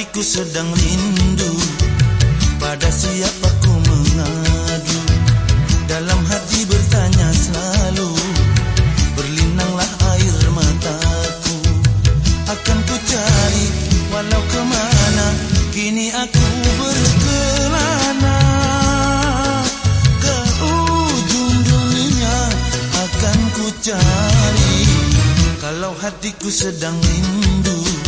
hatiku sedang rindu. Pada siapa ku mengadu? Dalam hati bertanya selalu Berlinanglah air mataku. Akan ku cari walau kemana Kini aku berkelana. Ke ujung dunia akan ku cari. Kalau hatiku sedang rindu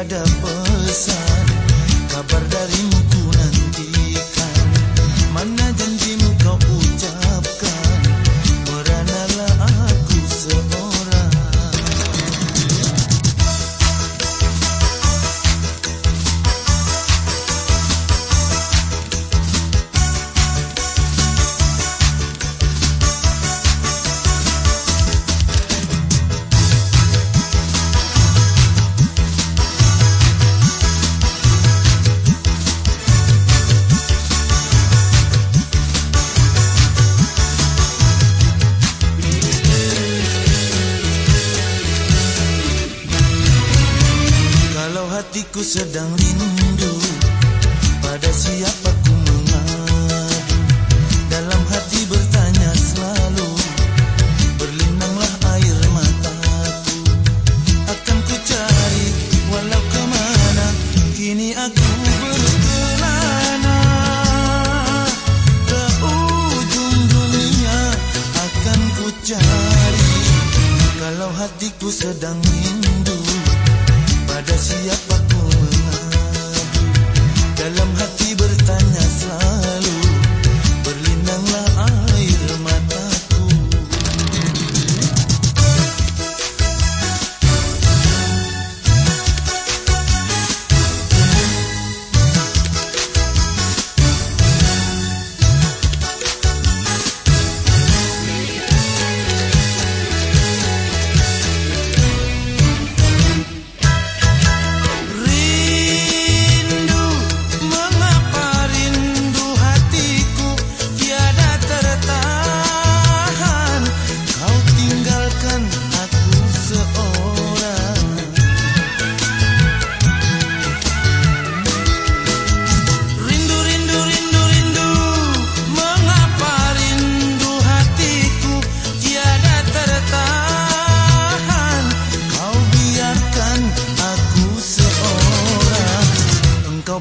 pergi tiada hatiku sedang rindu Pada siapa ku mengadu. Dalam hati bertanya selalu Berlinanglah air mataku Akan ku cari walau kemana Kini aku berkelana Ke ujung dunia akan ku cari. Kalau hatiku sedang rindu pada siapa ku Dalam hati bertanya selalu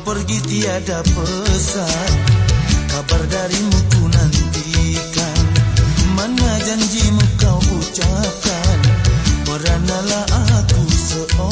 pergi tiada pesan. Kabar darimu ku nantikan. Mana janjimu kau ucapkan? Beranalah aku seorang